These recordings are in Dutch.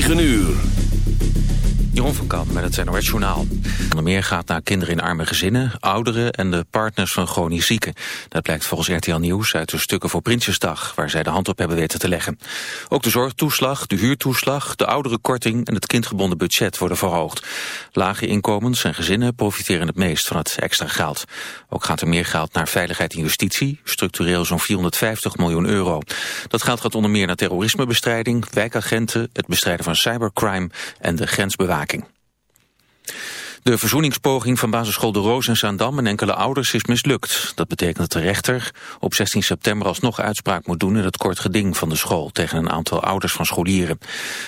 9 uur. Jeroen van Kamp met het NOS Journaal. Onder meer gaat naar kinderen in arme gezinnen, ouderen en de partners van chronisch zieken. Dat blijkt volgens RTL Nieuws uit de stukken voor Prinsjesdag, waar zij de hand op hebben weten te leggen. Ook de zorgtoeslag, de huurtoeslag, de ouderenkorting en het kindgebonden budget worden verhoogd. Lage inkomens en gezinnen profiteren het meest van het extra geld. Ook gaat er meer geld naar veiligheid en justitie, structureel zo'n 450 miljoen euro. Dat geld gaat onder meer naar terrorismebestrijding, wijkagenten, het bestrijden van cybercrime en de grensbewaking. samenwerking. De verzoeningspoging van basisschool De Roos in Zaandam en enkele ouders is mislukt. Dat betekent dat de rechter op 16 september alsnog uitspraak moet doen in het kort geding van de school tegen een aantal ouders van scholieren.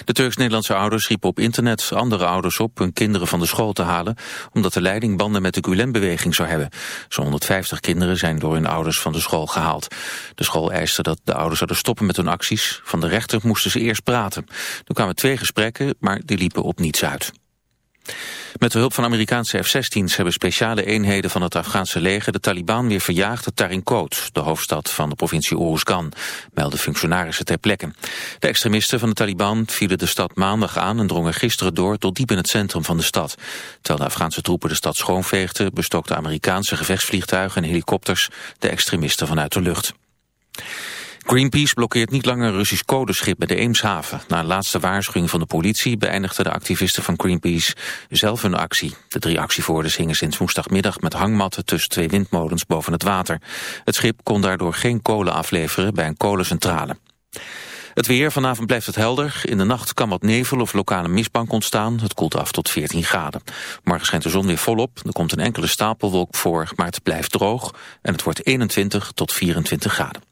De Turks-Nederlandse ouders riepen op internet andere ouders op hun kinderen van de school te halen, omdat de leiding banden met de Gulen-beweging zou hebben. Zo'n 150 kinderen zijn door hun ouders van de school gehaald. De school eiste dat de ouders zouden stoppen met hun acties. Van de rechter moesten ze eerst praten. Er kwamen twee gesprekken, maar die liepen op niets uit. Met de hulp van Amerikaanse F-16's hebben speciale eenheden van het Afghaanse leger de Taliban weer verjaagd uit Tarinkot, de hoofdstad van de provincie Uruzgan, melden functionarissen ter plekke. De extremisten van de Taliban vielen de stad maandag aan en drongen gisteren door tot diep in het centrum van de stad. Terwijl de Afghaanse troepen de stad schoonveegden, bestookten Amerikaanse gevechtsvliegtuigen en helikopters de extremisten vanuit de lucht. Greenpeace blokkeert niet langer Russisch codeschip bij de Eemshaven. Na een laatste waarschuwing van de politie beëindigden de activisten van Greenpeace zelf hun actie. De drie actievoerders hingen sinds woensdagmiddag met hangmatten tussen twee windmolens boven het water. Het schip kon daardoor geen kolen afleveren bij een kolencentrale. Het weer, vanavond blijft het helder. In de nacht kan wat nevel of lokale mistbank ontstaan. Het koelt af tot 14 graden. Morgen schijnt de zon weer volop. Er komt een enkele stapelwolk voor, maar het blijft droog. En het wordt 21 tot 24 graden.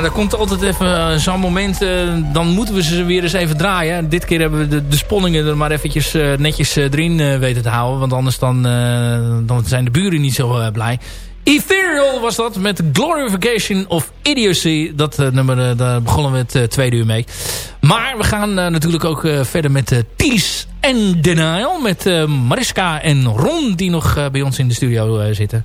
Ja, er komt altijd even zo'n moment. dan moeten we ze weer eens even draaien. Dit keer hebben we de, de er maar eventjes netjes erin weten te houden. Want anders dan, dan zijn de buren niet zo blij. Ethereal was dat met Glorification of Idiocy. Dat nummer, daar begonnen we het tweede uur mee. Maar we gaan natuurlijk ook verder met uh, Ties en Denial. Met Mariska en Ron die nog bij ons in de studio zitten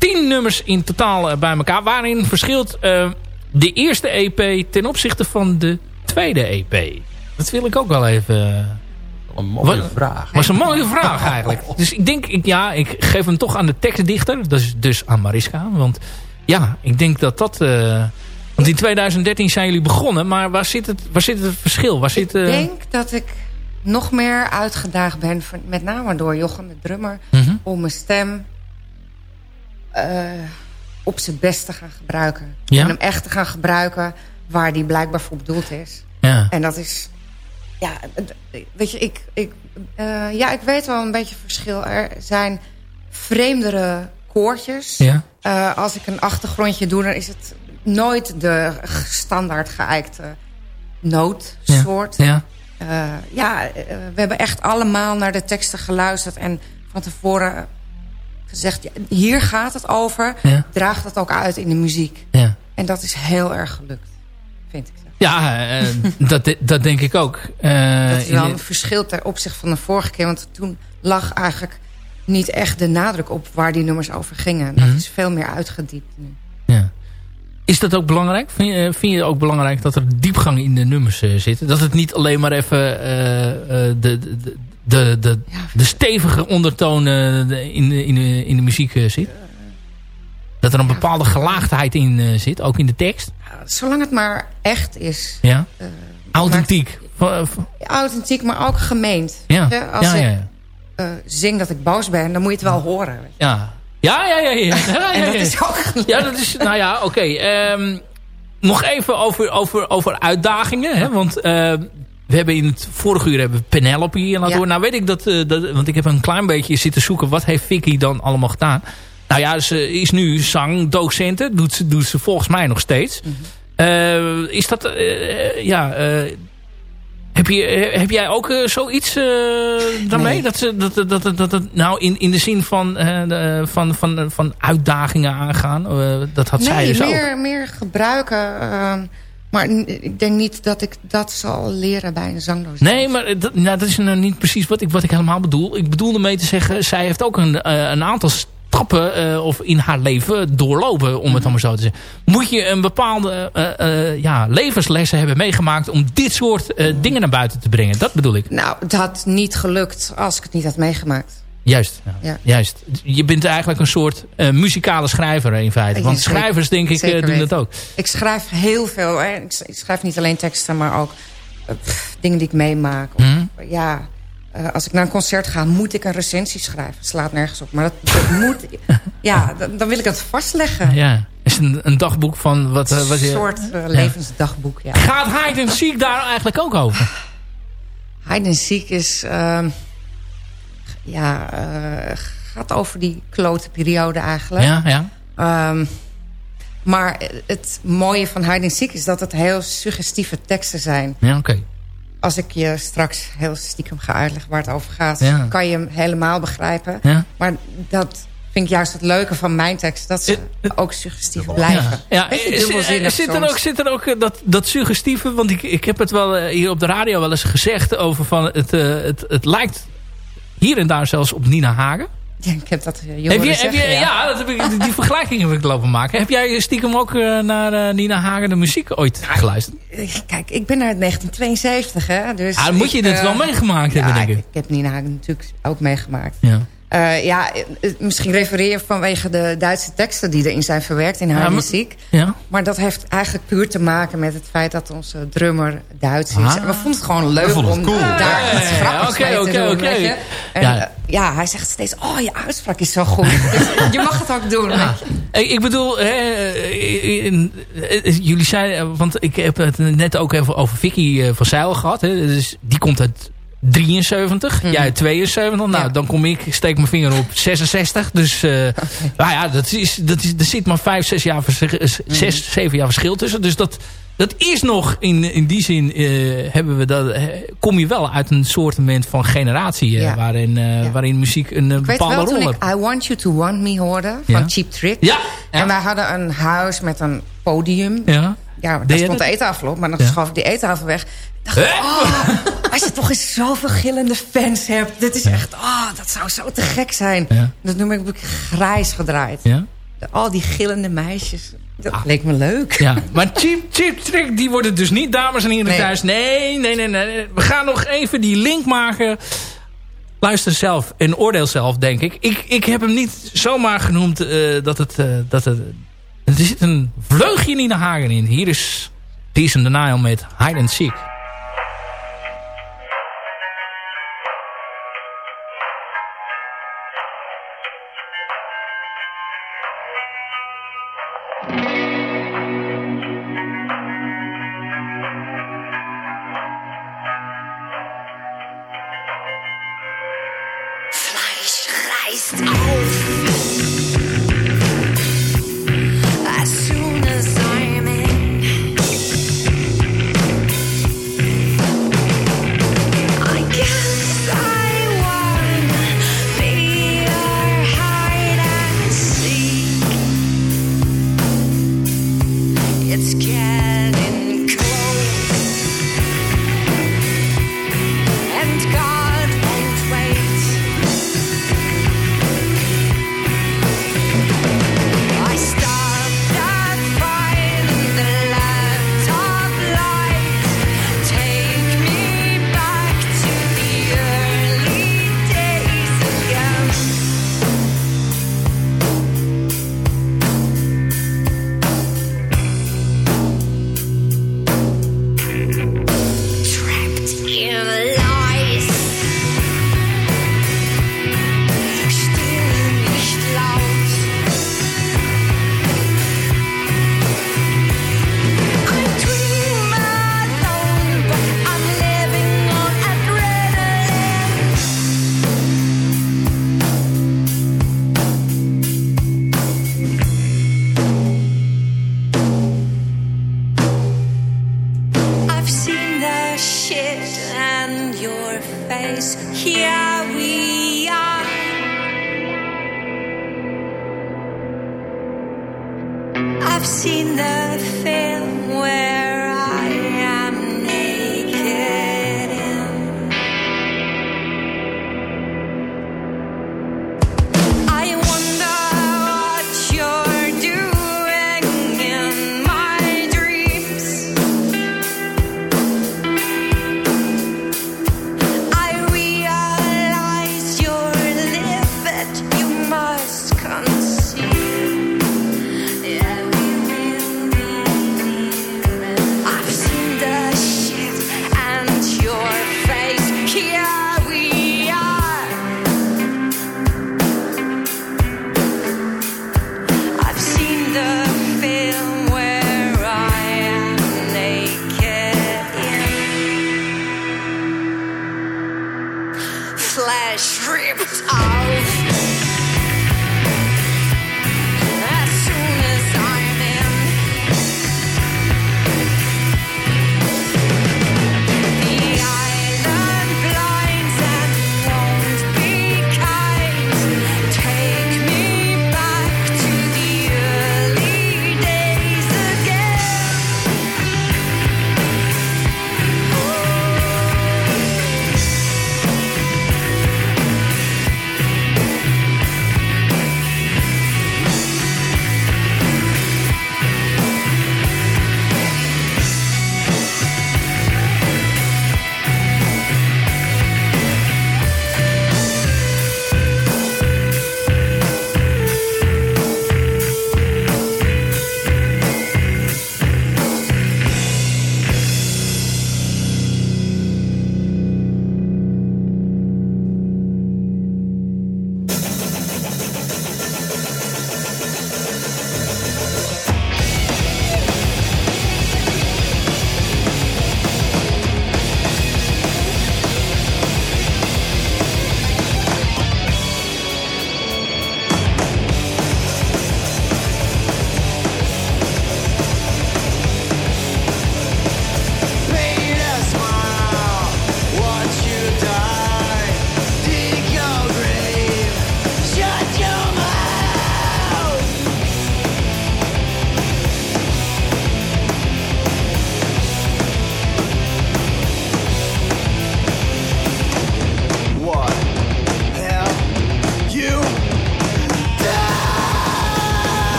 tien nummers in totaal eh, bij elkaar. Waarin verschilt uh, de eerste EP ten opzichte van de tweede EP? Dat wil ik ook wel even... Eh, een mooie Wat, vraag. was een mooie vraag eigenlijk. Dus ik denk, ik, ja, ik geef hem toch aan de tekstdichter. Dus, dus aan Mariska. Want ja, ik denk dat dat... Uh, want in 2013 zijn jullie begonnen. Maar waar zit het, waar zit het verschil? Waar zit, uh... Ik denk dat ik nog meer uitgedaagd ben. Met name door Jochem de drummer. Mm -hmm. Om mijn stem op zijn best te gaan gebruiken. En hem echt te gaan gebruiken waar die blijkbaar voor bedoeld is. Ja. En dat is... Ja, weet je, ik, ik, uh, ja, ik weet wel een beetje verschil. Er zijn vreemdere koortjes. Ja. Uh, als ik een achtergrondje doe, dan is het nooit de standaard geëikte nootsoort. Ja. Ja. ja, we hebben echt allemaal naar de teksten geluisterd. En van tevoren gezegd, hier gaat het over. Ja. Draagt dat ook uit in de muziek. Ja. En dat is heel erg gelukt, vind ik. Ja, uh, dat, dat denk ik ook. Uh, dat is wel een verschil ten opzichte van de vorige keer. Want toen lag eigenlijk niet echt de nadruk op waar die nummers over gingen. Dat mhm. is veel meer uitgediept nu. Ja. Is dat ook belangrijk? Vind je, vind je ook belangrijk dat er diepgang in de nummers uh, zit? Dat het niet alleen maar even de, de, de, de, de stevige ondertonen in, de, in, de, in de muziek uh, zit? Dat er een bepaalde gelaagdheid in uh, zit, ook in de tekst? Zolang het maar echt is. Ja? Uh, authentiek. Maar, authentiek, maar ook gemeend. Ja, Als ja, ja, ik zing dat ik boos ben, dan moet je het wel horen. Ja. Ja, ja, ja. ja. ja, en dat is ook Ja, dat is, nou ja, oké. Okay. Um, ehm, nog even over, over, over uitdagingen. Hè? Want uh, we hebben in het vorige uur hebben Penelope hier laten horen. Nou weet ik dat, uh, dat, want ik heb een klein beetje zitten zoeken. Wat heeft Vicky dan allemaal gedaan? Nou ja, ze is nu zangdocenten. Doet ze, doet ze volgens mij nog steeds. Mm -hmm. uh, is dat, uh, ja... heb, je, heb jij ook zoiets daarmee? Nee. Dat, ze, dat, dat, dat, dat, nou, in, in de zin van, de, van, van, van uitdagingen aangaan. dat had nee, zij dus meer, ook. meer gebruiken ehm, maar ik denk niet dat ik dat zal leren bij een zangdocent. Nee, maar dat, nou, dat is nou niet precies wat ik, wat ik helemaal bedoel. Ik bedoelde mee te zeggen, zij heeft ook een, uh, een aantal stappen uh, of in haar leven doorlopen, om het allemaal zo te zeggen. Moet je een bepaalde uh, ja, levenslessen hebben meegemaakt om dit soort dingen naar buiten te brengen? Dat bedoel ik. Nou, het had niet gelukt als ik het niet had meegemaakt. Juist, ja. juist. Je bent eigenlijk een soort uh, muzikale schrijver in feite. Want schrijvers, denk ik, uh, doen dat ook. Ik schrijf heel veel. Hè. Ik, schrijf niet alleen teksten, maar ook uh, pff, dingen die ik meemaak. Of, mm. Ja, als ik naar een concert ga, moet ik een recensie schrijven. Het slaat nergens op. Maar dat, dat moet... Ja, dan, dan, wil ik het vastleggen. Ja. Is een, een dagboek van... wat, wat Een soort levensdagboek, ja. Gaat Hide and Seek daar eigenlijk ook over? Hide and Seek is... Ehm, ja, uh, gaat over die klote periode eigenlijk. Ja, ja. Um, maar het mooie van Hide and Seek is dat het heel suggestieve teksten zijn. Ja, oké. Okay. Als ik je straks heel stiekem ga uitleggen waar het over gaat... Ja. kan je hem helemaal begrijpen. Ja. Maar dat vind ik juist het leuke van mijn tekst. Dat ze ook suggestief blijven. Ja. ja. Zit, er ook, zit er ook dat, dat suggestieve... want ik, ik heb het wel eh, hier op de radio wel eens gezegd... over van het, uh, het, het lijkt hier en daar zelfs op Nina Hagen. Ja, ik heb dat uh, heb je, heb je, ja, dat heb ik, die vergelijking heb ik lopen maken. Heb jij stiekem ook uh, naar uh, Nina Hagen de muziek ooit geluisterd? Kijk, ik ben uit 1972, hè. Dus ah, moet je dit wel meegemaakt hebben, denk ik. ik heb Nina Hagen natuurlijk ook meegemaakt. Ja. Uh, ja, misschien refereer je vanwege de Duitse teksten die erin zijn verwerkt in haar ja, muziek. Ja. Maar dat heeft eigenlijk puur te maken met het feit dat onze drummer Duits is. Ah. En we vonden het gewoon leuk om cool. daar ja, iets grappigs okay, mee te okay, doen. Okay. En, ja. Uh, ja, hij zegt steeds, oh je uitspraak is zo goed. dus je mag het ook doen. Ik bedoel, hè, in, jullie zeiden, want ik heb het net ook even over Vicky van Zeil gehad. Hè, dus die komt uit 73. Mhm. Jij 72. Nou, dan kom ik, steek mijn vinger op 66. Dus uh, okay. nou ja, dat is, dat is, er zit maar 5, 6 jaar, 6, 7 mhm. jaar verschil tussen. Dus dat, dat is nog, in, in die zin uh, hebben we dat, kom je wel uit een soort van generatie ja. waarin, ja. waarin muziek een ik bepaalde wel, rol heeft. I Want You To Want Me hoorde van Cheap Trick. Ja. En wij hadden een huis met een podium. Ja. Ja, daar stond de eettafel op, maar dan schaf ik die eettafel weg. Oh, als je toch eens zoveel gillende fans hebt. Dit is echt, oh, dat zou zo te gek zijn. Dat noem ik grijs gedraaid. Ja? Al die gillende meisjes. Dat ah. leek me leuk. Ja, maar Cheap, cheap Trick, die wordt het dus niet, dames en heren nee. thuis. Nee, nee, nee, nee. We gaan nog even die link maken. Luister zelf en oordeel zelf, denk ik. Ik, ik heb hem niet zomaar genoemd uh, dat het... Uh, dat het er zit een vleugje Nina Hagen in. Hier is Decent Denial met Hide and Seek.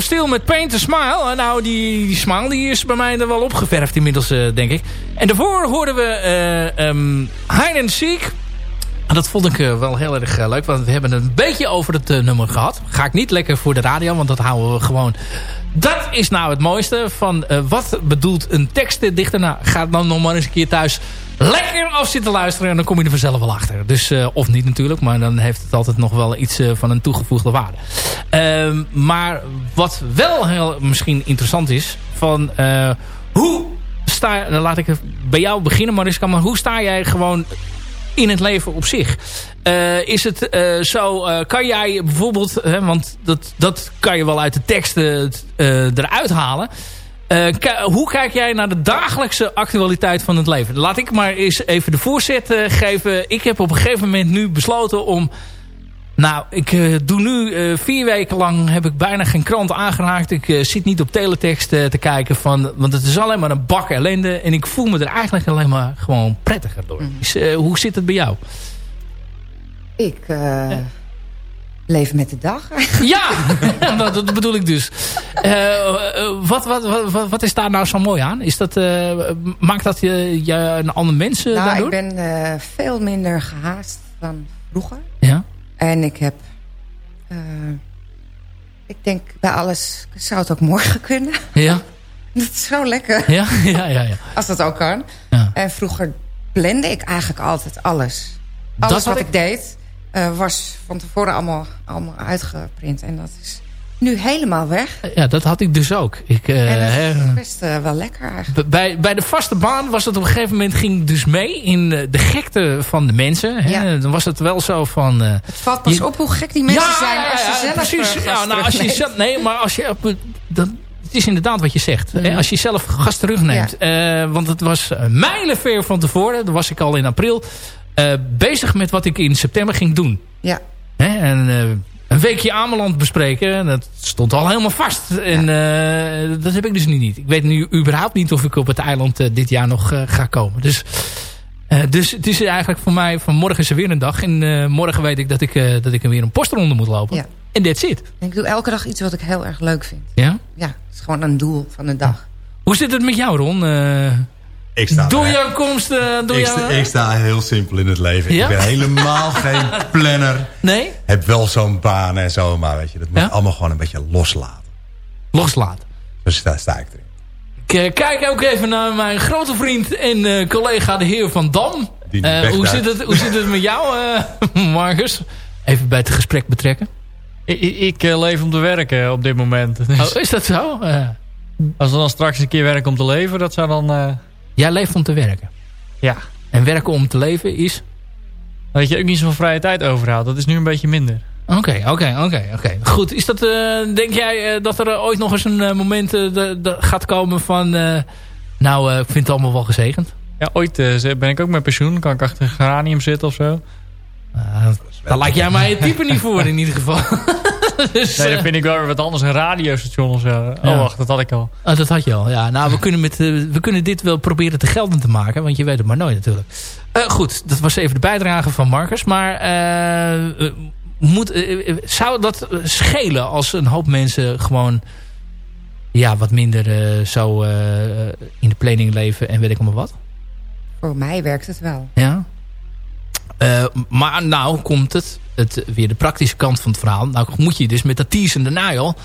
Steel met Paint a Smile. Nou, die, die smile die is bij mij er wel opgeverfd inmiddels, denk ik. En daarvoor hoorden we um, Hide and Seek en dat vond ik uh, wel heel erg uh, leuk. Want we hebben een beetje over het uh, nummer gehad. Ga ik niet lekker voor de radio. Want dat houden we gewoon... Dat is nou het mooiste. Van wat bedoelt een tekstdichter? Nou, ga dan nog maar eens een keer thuis lekker af zitten luisteren. En dan kom je er vanzelf wel achter. Dus, of niet natuurlijk. Maar dan heeft het altijd nog wel iets van een toegevoegde waarde. Ehm, maar wat wel heel misschien interessant is. Van hoe sta... Dan laat ik bij jou beginnen Mariska. Maar hoe sta jij gewoon in het leven op zich. Is het zo, kan jij bijvoorbeeld, hè, want dat, dat kan je wel uit de teksten eruit halen. Hoe kijk jij naar de dagelijkse actualiteit van het leven? Laat ik maar eens even de voorzet geven. Ik heb op een gegeven moment nu besloten om nou, ik uh, doe nu vier weken lang heb ik bijna geen krant aangeraakt. Ik zit niet op teletext te kijken van, want het is alleen maar een bak ellende. En ik voel me er eigenlijk alleen maar gewoon prettiger door. Dus, hoe zit het bij jou? Ik leef met de dag. ja, dat, bedoel ik dus. Wat, wat, wat, wat, is daar nou zo mooi aan? Is dat, maakt dat je, je een ander mens nou, daardoor? ik ben veel minder gehaast dan vroeger. Ja. En ik heb... Ik denk bij alles zou het ook morgen kunnen. Ja. Dat is zo lekker. Ja, ja, ja. ja. Als dat ook kan. Ja. En vroeger blende ik eigenlijk altijd alles. Alles wat ik, deed was van tevoren allemaal, allemaal uitgeprint. En dat is nu helemaal weg. Ja, dat had ik dus ook. Ik, uh, en dat is best uh, wel lekker eigenlijk. Bij, bij de vaste baan was het op een gegeven moment ging dus mee in de gekte van de mensen. Hè? Ja. Dan was het wel zo van... Uh, het valt pas je, op hoe gek die mensen ja, zijn als je zelf precies. Ja, nou, als je zelf, nee, maar als je... Dan, het is inderdaad wat je zegt. Hè? Als je zelf gas terugneemt. Want het was mijlenver van tevoren. Dan was ik al in april. Bezig met wat ik in september ging doen. Ja. Hè? En een weekje Ameland bespreken. Dat stond al helemaal vast. En uh, dat heb ik dus nu niet. Ik weet nu überhaupt niet of ik op het eiland uh, dit jaar nog uh, ga komen. Dus, dus het is eigenlijk voor mij van morgen is er weer een dag. En morgen weet ik dat ik, dat ik weer een postronde moet lopen. Ja. En that's it. Ik doe elke dag iets wat ik heel erg leuk vind. Ja? Ja, het is gewoon een doel van de dag. Hoe zit het met jou Ron? Ik sta door jouw komst... Uh, door ik, jou, sta, ik, sta, heel simpel in het leven. Ik ben helemaal geen planner. Nee? Heb wel zo'n baan en zo, maar weet je, dat moet ja? allemaal gewoon een beetje loslaten. Loslaten? Dus daar sta ik erin. Ik kijk ook even naar mijn grote vriend en uh, collega de heer Van Dam. Uh, hoe, zit het, hoe zit het met jou, Marcus? Even bij het gesprek betrekken. Ik, ik leef om te werken op dit moment. Dus oh, is dat zo? Als we dan straks een keer werken om te leven, dat zou dan... Jij leeft om te werken. Ja. En werken om te leven is? Dat je ook niet zoveel vrije tijd overhoudt. Dat is nu een beetje minder. Oké, oké, oké, oké. Goed, is dat, uh, denk jij uh, dat er ooit nog eens een moment gaat komen van... nou, ik vind het allemaal wel gezegend? Ja, ooit ben ik ook met pensioen. Kan ik achter een geranium zitten of zo. daar lijkt jij mij het type niet voor in ieder geval. dus, nee, dan vind ik wel weer wat anders. Een radiostation of zo. Oh, wacht, dat had ik al. Oh, dat had je al. Ja, nou, we kunnen, met, we kunnen dit wel proberen te gelden te maken. Want je weet het maar nooit natuurlijk. goed, dat was even de bijdrage van Marcus. Maar moet, uh, zou dat schelen als een hoop mensen gewoon ja, wat minder uh, zo uh, in de planning leven en weet ik allemaal wat? Voor mij werkt het wel. Ja. Maar nou komt het, het, weer de praktische kant van het verhaal. Nou moet je dus met dat teasende nail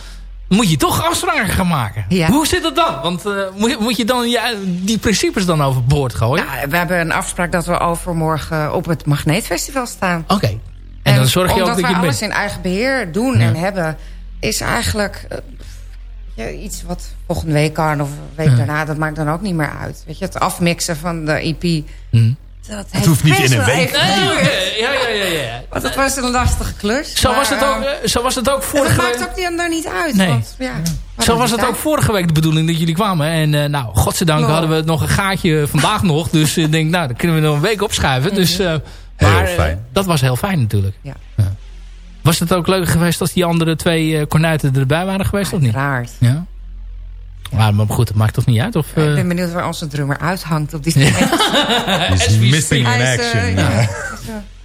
moet je toch afspraken gaan maken. Ja. Hoe zit het dan? Want moet, moet, je dan ja, die principes dan overboord gooien? Ja, we hebben een afspraak dat we overmorgen op het Magneetfestival staan. Oké. En, dan zorg je ook dat je... Omdat we alles in eigen beheer doen en hebben... is eigenlijk uh, iets wat volgende week kan of een week daarna... dat maakt dan ook niet meer uit. Weet je, het afmixen van de EP... Mm. Dat het hoeft niet in een week. Nee, ja, ja, ja, ja. Want het was een lastige klus. Zo, was, het ook, uh, zo was het ook vorige week. Het maakt ook daar niet uit. Nee. Want, ja, zo was het ook vorige week de bedoeling dat jullie kwamen. En uh, nou, godzijdank hadden we nog een gaatje vandaag nog. Dus ik denk, nou, dan kunnen we nog een week opschuiven. Dus... Uh, maar, heel fijn. dat was heel fijn natuurlijk. Ja. ja. Was het ook leuk geweest als die andere twee uh, kornuiten erbij waren geweest? Of niet? Raar. Ja. Maar, maar goed, dat maakt toch niet uit? Of, uh... Ik ben benieuwd waar onze drummer uithangt op die moment. is missing in action. Uh, ja.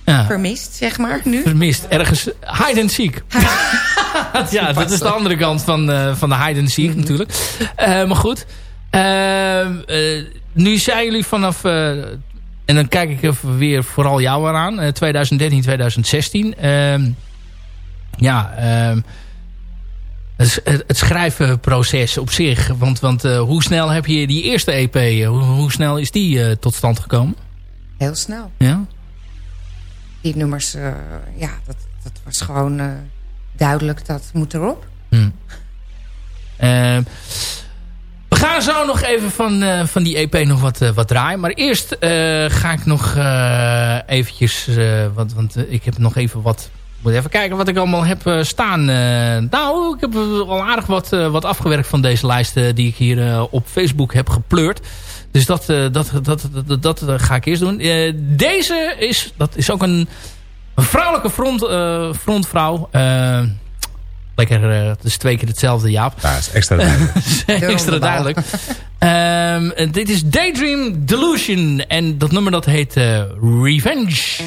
Ja. Vermist, zeg maar, nu. Vermist. Ergens hide and seek. ja, dat is de andere kant van, uh, van de hide and seek mhm. natuurlijk. Uh, maar goed. Uh, nu zijn jullie vanaf... en dan kijk ik even weer vooral jou aan. 2013, 2016. Ehm, ja, ehm, het, het, schrijvenproces op zich. Want, want hoe snel heb je die eerste EP... Hoe, hoe snel is die tot stand gekomen? Heel snel. Ja? Die nummers, ja, dat, dat was gewoon duidelijk dat moet erop. Hmm. Uh, we gaan zo nog even van, van die EP nog wat, wat draaien. Maar eerst ga ik nog eventjes... want, want ik heb nog even wat... moet even kijken wat ik allemaal heb staan. nou, ik heb al aardig wat, wat afgewerkt van deze lijsten... die ik hier op Facebook heb gepleurd. Dus dat, dat, dat, dat, dat, ga ik eerst doen. deze is, dat is ook een een vrouwelijke front, uh, frontvrouw. Uh, lekker, uh, het is twee keer hetzelfde, Jaap. Ja, is extra duidelijk. extra duidelijk. um, dit is Daydream Delusion. En dat nummer dat heet Revenge.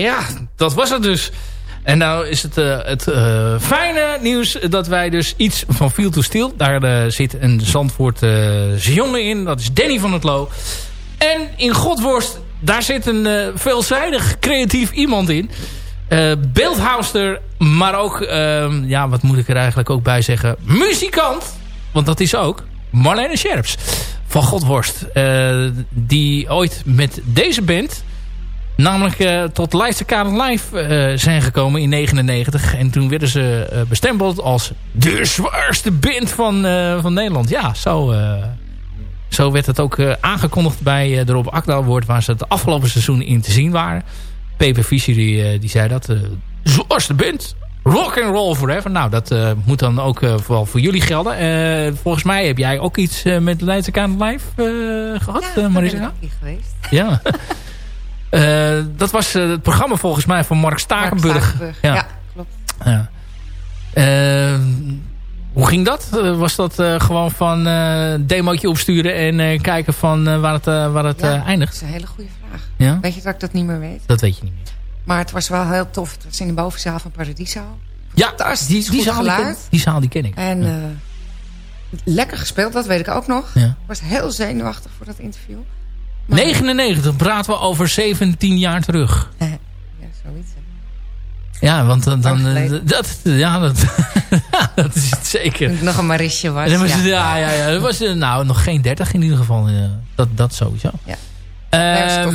Ja, dat was het dus. En nou is het, uh, het uh, fijne nieuws dat wij dus iets van Field to Steel... daar uh, zit een Zandvoort jongen in, dat is Danny van het Loo. En in Godworst, daar zit een veelzijdig creatief iemand in. beeldhouster, maar ook, ehm, ja, wat moet ik er eigenlijk ook bij zeggen... muzikant, want dat is ook Marlene Scherps van Godworst. die ooit met deze band Namelijk uh, tot Leidsterkade Live uh, zijn gekomen in 99. En toen werden ze uh, bestempeld als de zwaarste band van, van Nederland. Ja, zo, zo werd het ook aangekondigd bij de Rob Akda Award... waar ze het afgelopen seizoen in te zien waren. Pepe Fischer die, die zei dat. de zwaarste band. Rock and roll forever. Nou, dat moet dan ook vooral voor jullie gelden. volgens mij heb jij ook iets met Leidsterkade Live gehad, ja, Marisa? Ja, ik geweest. Ja. Uh, dat was uh, het programma volgens mij van Mark Stakenburg. Mark Stakenburg. Ja. ja. klopt. Ja. Uh, hoe ging dat? was dat gewoon van demootje opsturen en kijken van waar het, waar het ja, eindigt? Dat is een hele goede vraag. Ja? Weet je dat ik dat niet meer weet? Dat weet je niet meer. Maar het was wel heel tof. Het was in de bovenzaal van Paradiso. Ja, die, die, zaal die, ken, die zaal die ken ik. En ja. lekker gespeeld, dat weet ik ook nog. Ja. Ik was heel zenuwachtig voor dat interview. 99 praten we over 17 jaar terug. Ja, zoiets. Ja, want dan... dan dat, ja, dat, dat is het zeker. Nog een Marisje was. was ja. ja, ja, ja. Dat was nou nog geen 30 in ieder geval. Dat, dat sowieso. Ja. Uh,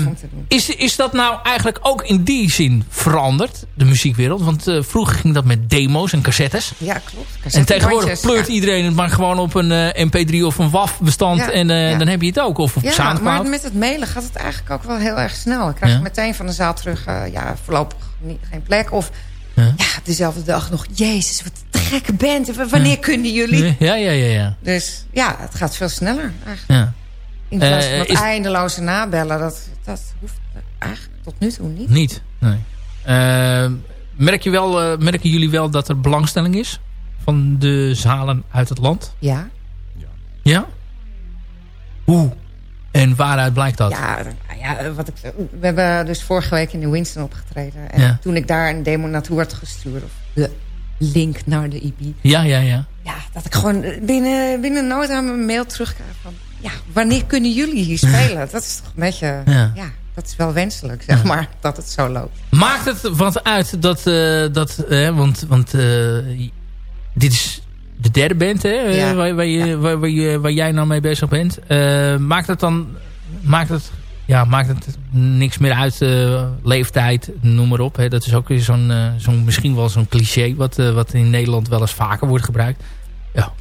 is, is dat nou eigenlijk ook in die zin veranderd, de muziekwereld? Want uh, vroeger ging dat met demo's en cassettes. Ja, klopt. En tegenwoordig pleurt ja. iedereen het maar gewoon op een uh, mp3 of een WAF bestand. Ja, en ja. dan heb je het ook. Of op ja, maar met het mailen gaat het eigenlijk ook wel heel erg snel. Ik krijg meteen van de zaal terug, ja, voorlopig niet, geen plek. Of ja. dezelfde dag nog, jezus, wat een gekke band. Wanneer kunnen jullie? Ja, ja, ja, ja. Dus ja, het gaat veel sneller eigenlijk. Ja. In plaats van is... eindeloze nabellen, dat, dat hoeft eigenlijk tot nu toe niet. Niet, nee. Uh, merk je wel, uh, merken jullie wel dat er belangstelling is van de zalen uit het land? Ja. Ja? ja? Hoe? En waaruit blijkt dat? Ja, ja wat ik, we hebben dus vorige week in de Winston opgetreden. En ja. toen ik daar een demo naartoe werd gestuurd, of link naar de EP. Ja, ja, ja. Ja, dat ik gewoon binnen, binnen aan mijn mail terugkrijg van ja, wanneer kunnen jullie hier spelen? Dat is toch een beetje... Ja. ja dat is wel wenselijk, zeg maar, dat het zo loopt. Maakt het wat uit dat... Uh, dat uh, want want uh, dit is de derde band, hè? Ja. Waar, waar, je, ja. waar, waar, je, waar jij nou mee bezig bent. maakt het dan... Maakt het, ja, maakt het niks meer uit, leeftijd, noem maar op. Hè? Dat is ook zo'n zo'n misschien wel zo'n cliché... Wat, wat in Nederland wel eens vaker wordt gebruikt. Ja,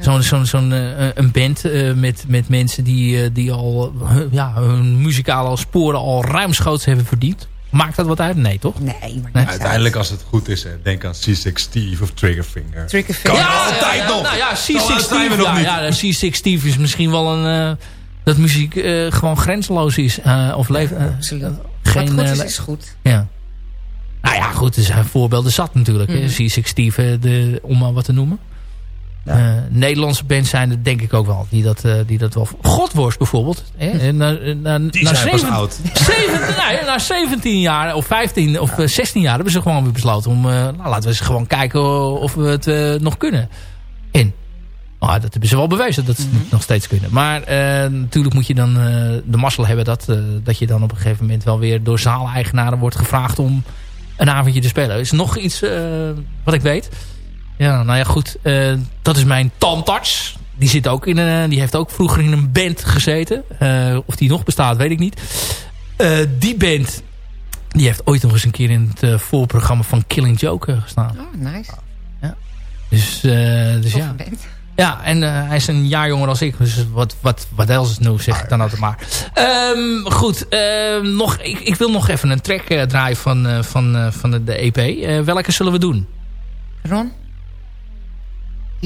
Zo'n zo'n zo'n uh, een band uh, met, met mensen die, uh, die al uh, ja, hun muzikale sporen al ruimschoots hebben verdiend. Maakt dat wat uit? Nee, toch? Nee, maar nee. Uiteindelijk als het goed is, denk aan C6 Steve of Triggerfinger. Triggerfinger. Ja, altijd ja, nog. Nou ja, C6 Steve, ja, ja, C6 Steve is misschien wel een... dat muziek gewoon grenzeloos is. of leeft, Absoluut. Geen, wat goed is, is goed. Ja. Nou ja, goed, er zijn voorbeelden zat natuurlijk. Mm. C6 Steve, de, om maar wat te noemen. Ja. Uh, Nederlandse bands zijn er denk ik ook wel. Die dat, uh, die dat wel... Godworst bijvoorbeeld. Hè? Na, na, die na zijn zeven, pas oud. 17, nou, na 17 jaar of 15 of ja. 16 jaar hebben ze gewoon weer besloten om... Uh, nou, laten we eens gewoon kijken of we het nog kunnen. En oh, dat hebben ze wel bewezen dat ze Mhm. het nog steeds kunnen. Maar natuurlijk moet je dan de mazzel hebben dat, dat je dan op een gegeven moment wel weer door zaaleigenaren wordt gevraagd om een avondje te spelen. is nog iets wat ik weet. Ja, nou ja, goed. Dat is mijn tandarts. Die, zit ook in een, die heeft ook vroeger in een band gezeten. Uh, of die nog bestaat, weet ik niet. Uh, die band die heeft ooit nog eens een keer in het voorprogramma van Killing Joke gestaan. Oh, nice. Ja. Dus, dus ja. Band. Ja, en hij is een jaar jonger dan ik. Dus wat, wat, wat else nu zeg ik dan altijd maar. Um, goed, um, nog, ik, ik wil nog even een track draaien van, van, van de, de EP. welke zullen we doen? Ron?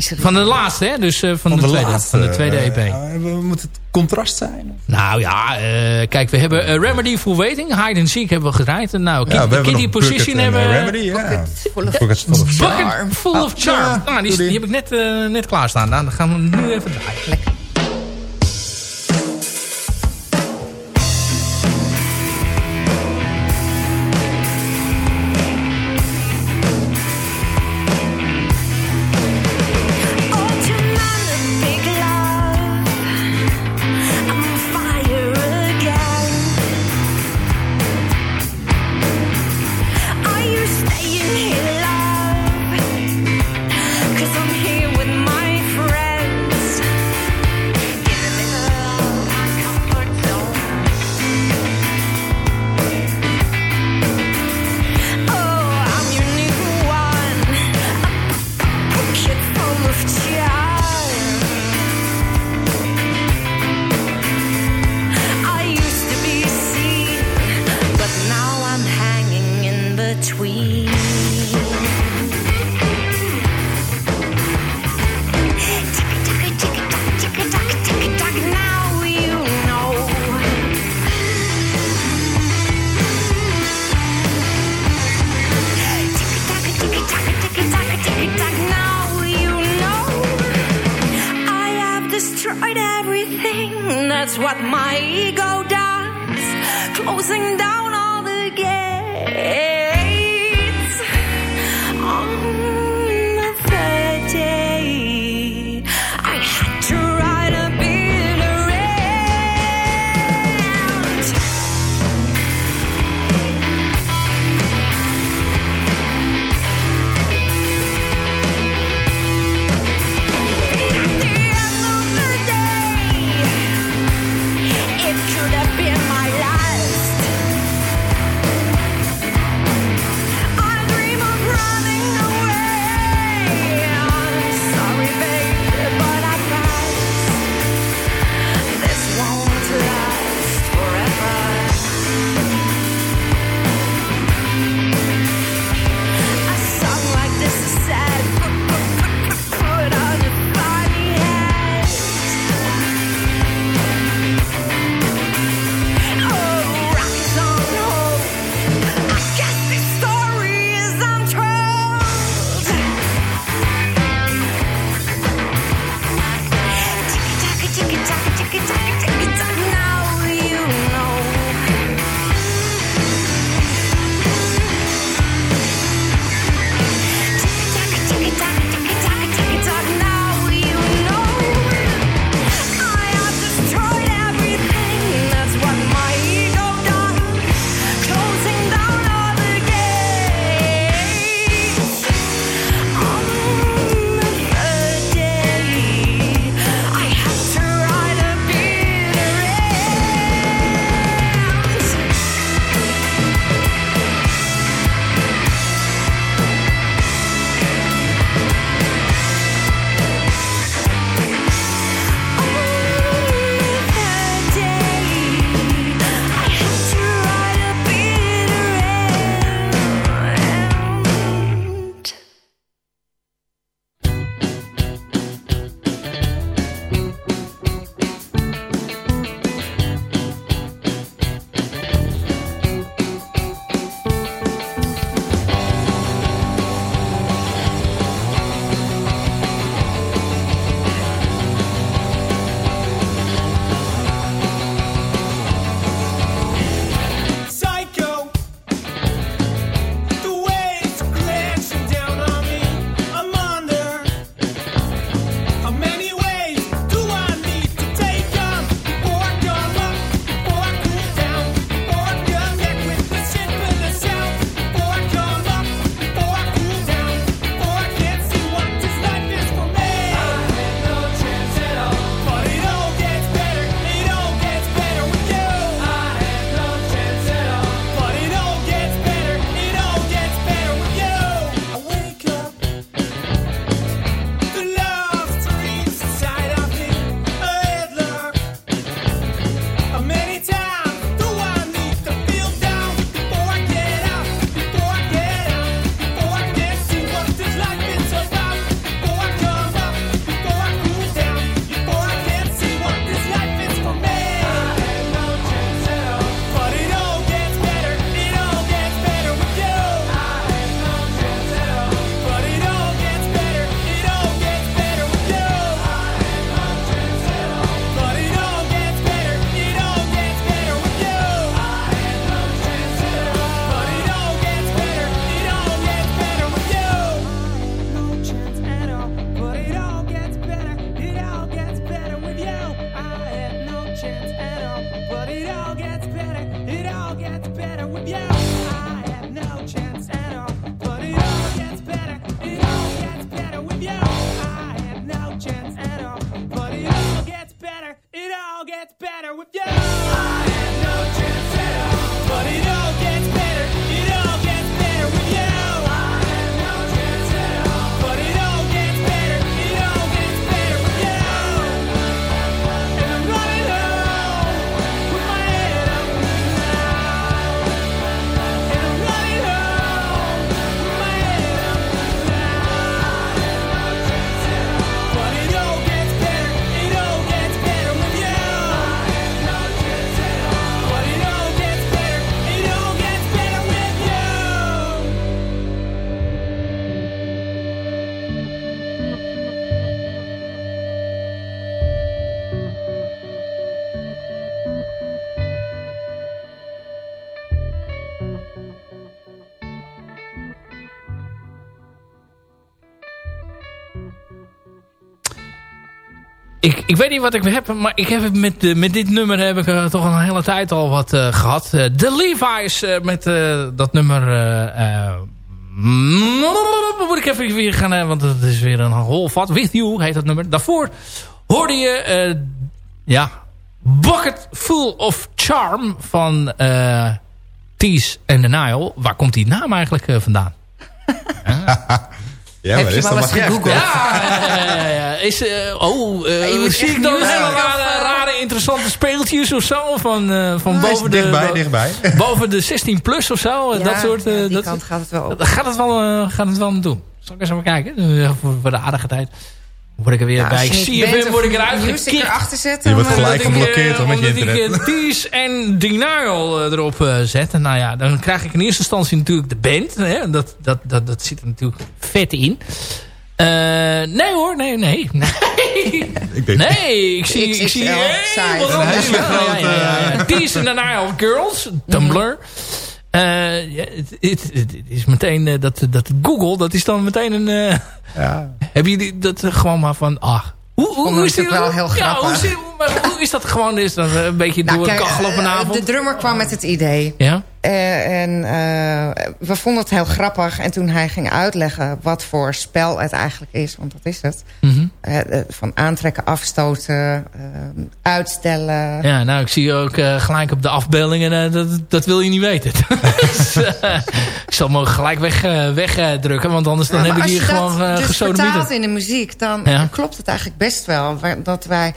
Van de laatste, hè? Dus uh, van, van, de, de tweede, laatste, van de tweede EP. Uh, moet het contrast zijn? Nou ja, uh, kijk, we hebben Remedy for Waiting. Hide and Seek hebben we gedraaid. Nou, ja, Position hebben we... Remedy, ja. Full of, Bucket full of Charm. Bucket full of Charm. Ja, nou, die, die, heb ik net, net klaarstaan. Dan gaan we nu even draaien. Lekker. Ik, weet niet wat ik heb, maar ik heb met, met dit nummer heb ik toch een hele tijd al wat gehad. de Levi's met dat nummer... moet ik even weer gaan, want het is weer een holvat. With You heet dat nummer. Daarvoor hoorde je, ja, Bucket Full of Charm van Tees and the Nile. Waar komt die naam eigenlijk vandaan? Ja, Heb maar je is wel eens gegoogeld? Ja, ja, ja, Is, uh, oh, uh, zie ik dan hele rare, rare, interessante speeltjes of zo? Van, uh, van boven, dichtbij, de, dichtbij. boven de 16 plus of zo? Ja, dat soort, die dat, kant gaat het wel op. Gaat het wel, gaat het wel doen. Zal ik eens even kijken? Voor, voor de aardige tijd word ik er weer ja, bij. Ik zie je word ik eruit gekikt. zetten. Je wordt gelijk geblokkeerd hoor, met je internet. ik Tease en Denial erop uh, zetten. Nou ja, dan krijg ik in eerste instantie natuurlijk de band. Hè? Dat, dat, dat, dat zit er natuurlijk vet in. Uh, nee hoor, nee, nee. Nee, ik denk, nee, ik zie, ik, zie wat anders. Tease and Denial Girls, Tumblr. Uh, ja, het, het, is meteen uh, dat, dat Google, dat is dan meteen een... Uh, ja. Hebben jullie dat gewoon maar van... ach hoe, hoe, hoe is het wel heel grappig. Ja, hoe, maar hoe is dat gewoon? Is dat een beetje nou, door kijk, kachel op een avond? De drummer kwam met het idee. Ja? Uh, en uh, we vonden het heel grappig. En toen hij ging uitleggen wat voor spel het eigenlijk is. Want dat is het. Mm -hmm. uh, van aantrekken, afstoten, uitstellen. Ja, nou ik zie ook gelijk op de afbeeldingen. dat, dat wil je niet weten. dus, ik zal me gelijk weg, wegdrukken. want anders dan heb ik hier gewoon uh, Als je dat dus in de muziek. Dan ja? klopt het eigenlijk best wel. Dat wij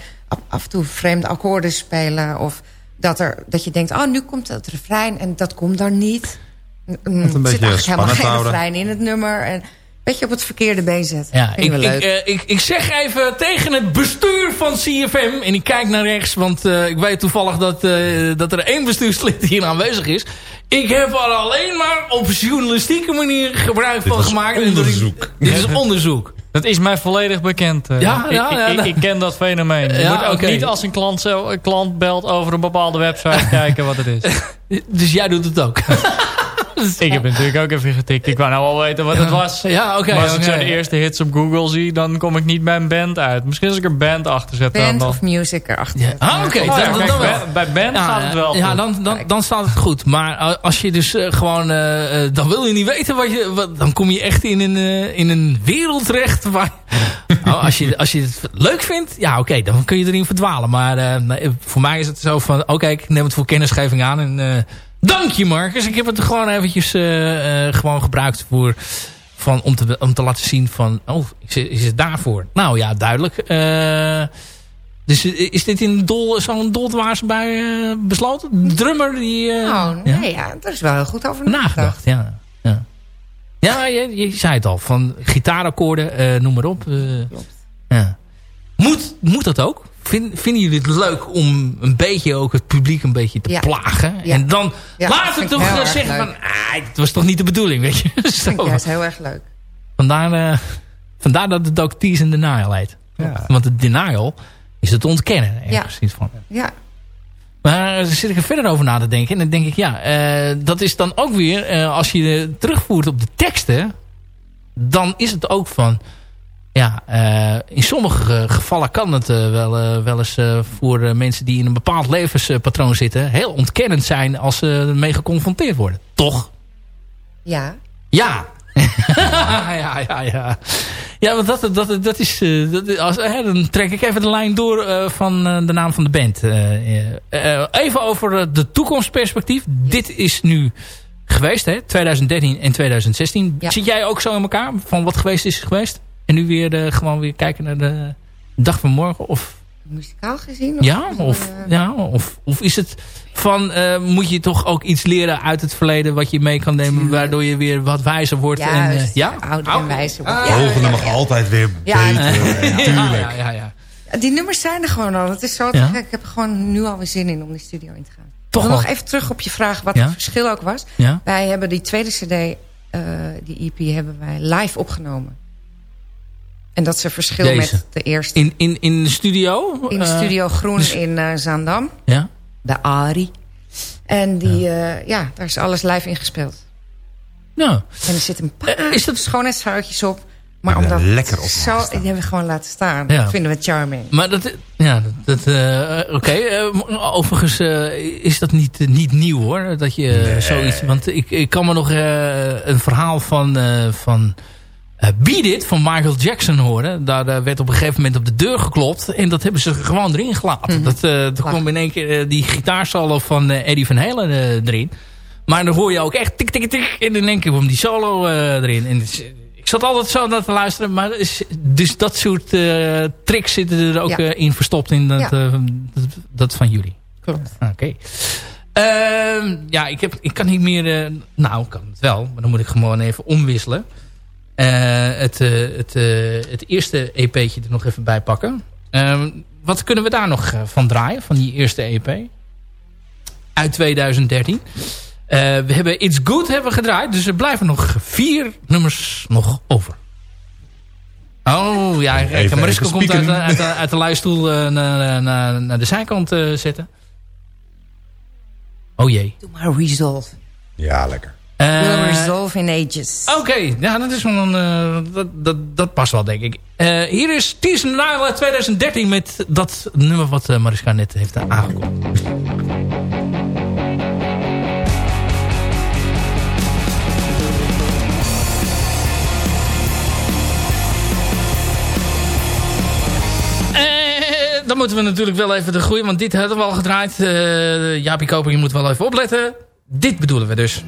af en toe vreemde akkoorden spelen. Of dat, er, dat je denkt, oh, nu komt het refrein en dat komt dan niet. Er zit eigenlijk helemaal geen refrein in het nummer. En beetje op het verkeerde been zetten. Ja, ik, ik, uh, ik, ik, zeg even tegen het bestuur van CFM... en ik kijk naar rechts, want uh, ik weet toevallig dat, uh, dat er één bestuurslid hier aanwezig is. Ik heb er alleen maar op journalistieke manier gebruik van gemaakt. onderzoek. dit is onderzoek. Dat is mij volledig bekend. Ja, ja, ja, ik, ik, ken dat fenomeen. Je moet ook okay. niet als een klant, zo, een klant belt over een bepaalde website kijken wat het is. dus jij doet het ook? ik heb natuurlijk ook even getikt. Ik wou nou al weten wat het was. Ja, oké. maar als ik zo de eerste hits op Google zie, dan kom ik niet bij een band uit. Misschien als ik er band achter zet. Band dan of music erachter ja. Ah, oké. Oh, bij band gaat het wel Ja, dan, dan, dan staat het goed. Maar als je dus uh, gewoon... Uh, dan wil je niet weten wat je... Wat, dan kom je echt in een, uh, in een wereld terecht waar... oh, als, je, als je het leuk vindt, ja oké, dan kun je erin verdwalen. Maar voor mij is het zo van... Oké, ik neem het voor kennisgeving aan en Dank je Marcus. Ik heb het gewoon eventjes uh, uh, gewoon gebruikt voor, van, om, te, om te laten zien van... Oh, is het daarvoor? Nou ja, duidelijk. Uh, dus is dit in dol, zo'n doldwaars bij besloten? Drummer die... oh, nee, ja? daar is wel heel goed over nagedacht. ja. Ja, ja je, je, zei het al. Van gitaarakkoorden, noem maar op. Klopt. Ja. Moet, moet dat ook? Vind, vinden jullie het leuk om een beetje ook het publiek een beetje te plagen? En dan ja, laten we toch zeggen van... Ah, het was toch niet de bedoeling, weet je? Dat vind ik juist heel erg leuk. Vandaar, uh, vandaar dat het ook Tease and Denial heet. Want het denial is het ontkennen. Ja. Van. ja. Maar dan zit ik er verder over na te denken. En dan denk ik, ja, uh, dat is dan ook weer... Uh, als je terugvoert op de teksten... dan is het ook van ja, uh, in sommige gevallen kan het uh, wel, uh, wel eens voor mensen die in een bepaald levenspatroon zitten... heel ontkennend zijn als ze ermee geconfronteerd worden. Toch? Ja. Ja. ja, ja, ja. Ja, want dat, dat, dat is... Dat, als, dan trek ik even de lijn door van de naam van de band. even over de toekomstperspectief. Dit is nu geweest, hè? 2013 en 2016. Ja. Zit jij ook zo in elkaar? Van wat geweest is geweest? En nu weer uh, gewoon weer kijken naar de dag van morgen? Of... Muzikaal gezien? Of ja, of, uh, ja of, of is het van... Uh, moet je toch ook iets leren uit het verleden... wat je mee kan nemen... waardoor je weer wat wijzer wordt. Juist, en, ja? ouder en wijzer wordt. Ah, ja, nog altijd weer ja, beter. Ja, ja, ja, ja, Die nummers zijn er gewoon al. Het is zo ja? Ik heb er gewoon nu alweer zin in om die studio in te gaan. Toch nog even terug op je vraag wat het verschil ook was. Wij hebben die tweede cd, die EP, hebben wij live opgenomen. En dat ze verschil met de eerste. In, in, in de studio? In de studio uh, Groen dus... in uh, Zaandam. Ja. De Ari. En die, ja. Uh, ja, daar is alles live ingespeeld. Nou. En er zit een paar is dat... schoonheidsfoutjes op. Maar omdat lekker op zo, die hebben we gewoon laten staan. Dat vinden we charming. Maar dat, ja, dat, uh, oké. Uh, overigens uh, is dat niet, niet nieuw hoor. Dat je nee. zoiets. Want ik, ik kan me nog een verhaal van, van Beat It van Michael Jackson horen. Daar werd op een gegeven moment op de deur geklopt. En dat hebben ze gewoon erin gelaten. Mm -hmm. Dat, er kwam in één keer die gitaarsolo van Eddie Van Halen erin. Maar dan hoor je ook echt tik tik tik. En in één keer kwam die solo erin. En ik zat altijd zo naar te luisteren. Maar dus dat soort uh, tricks zitten er ook ja. uh, in verstopt in dat, ja. uh, dat, dat, van jullie. Klopt. Oké. Okay. Ehm, ja, ik, heb, ik kan niet meer... nou, kan het wel. Maar dan moet ik gewoon even omwisselen. Het, het, het eerste EP'tje er nog even bij pakken. Ehm, wat kunnen we daar nog van draaien? Van die eerste EP? Uit 2013. Uh, we hebben It's Good hebben gedraaid. Dus er blijven nog vier nummers nog over. Oh, ja. Mariska komt uit, uit, uit, de luistoel uh, naar, naar, naar, de zijkant uh, zetten. Oh jee. Doe maar Resolve. Ja, lekker. Uh, resolve in Ages. Oké, okay. ja, dat, is wel een, dat, dat, dat past wel, denk ik. hier is Tears Nile 2013 met dat nummer wat Mariska net heeft aangekondigd. dan moeten we natuurlijk wel even de goede... Want dit hadden we al gedraaid. Uh, Jaapie Koper, je moet wel even opletten. Dit bedoelen we dus.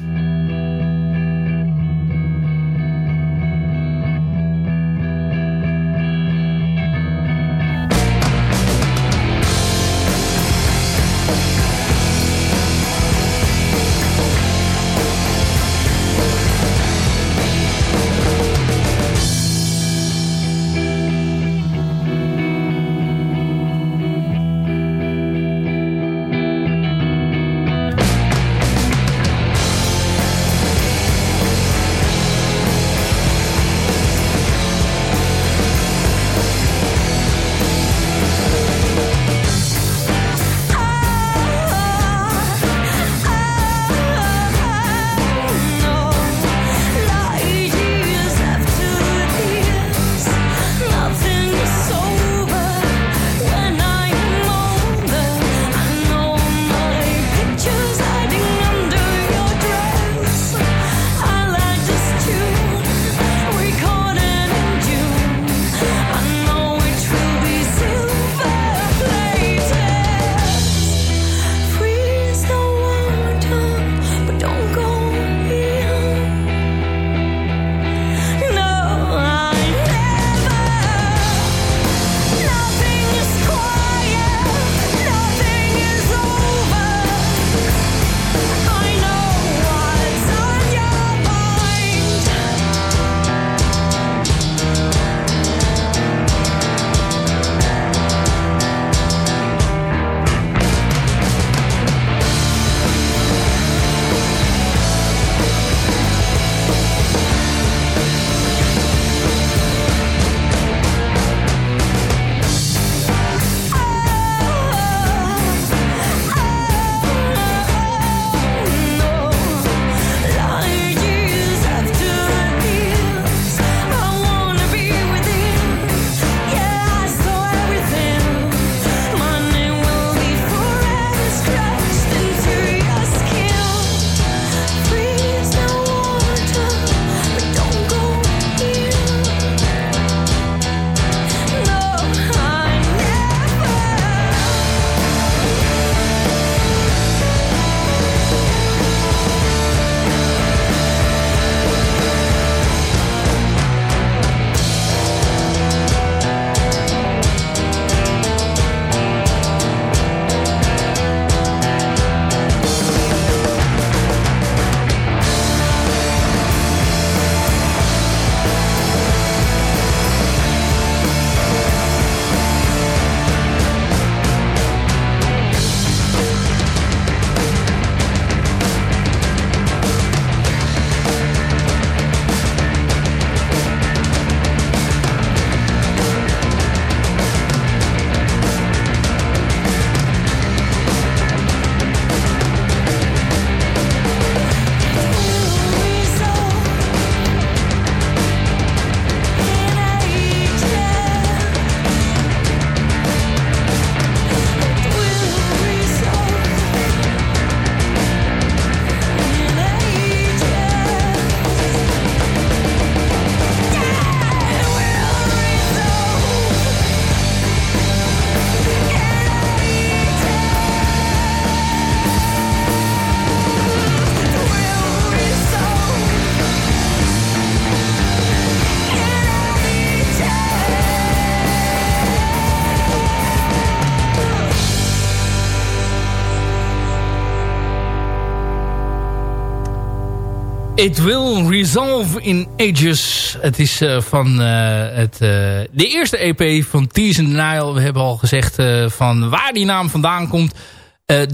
It Will Resolve in Ages. Het is uh, van uh, het, uh, de eerste EP van Tease and Nile. We hebben al gezegd van waar die naam vandaan komt.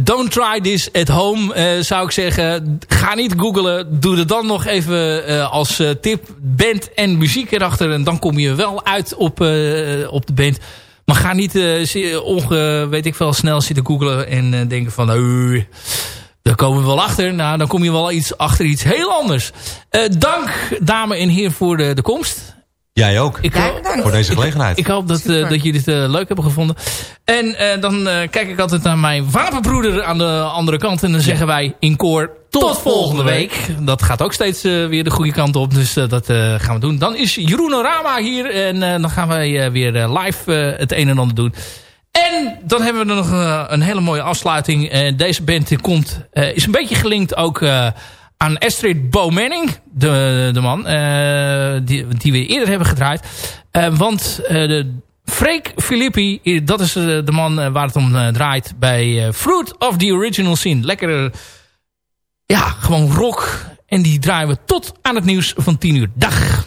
don't try this at home, zou ik zeggen. Ga niet googlen. Doe er dan nog even als tip band en muziek erachter. En dan kom je wel uit op, op de band. Maar ga niet onge, weet ik veel, snel zitten googlen en denken van... Daar komen we wel achter. Nou, dan kom je wel iets achter iets heel anders. Uh, dank, dames en heren, voor de, de komst. Jij ook. Ik, ja, voor deze gelegenheid. Ik, ik hoop dat, uh, dat jullie het uh, leuk hebben gevonden. En uh, dan kijk ik altijd naar mijn wapenbroeder aan de andere kant. En dan zeggen wij in koor tot, tot volgende week. week. Dat gaat ook steeds weer de goede kant op. Dus dat gaan we doen. Dan is Jeroen Rama hier. En dan gaan wij weer live het een en ander doen. En dan hebben we nog uh, een hele mooie afsluiting. Uh, deze band komt, uh, is een beetje gelinkt ook aan Astrid Bo Manning. De, de man die, die we eerder hebben gedraaid. want de Freek Filippi, dat is de man waar het om draait bij Fruit of the Original Scene. Lekker, ja, gewoon rock. En die draaien we tot aan het nieuws van 10 uur. Dag!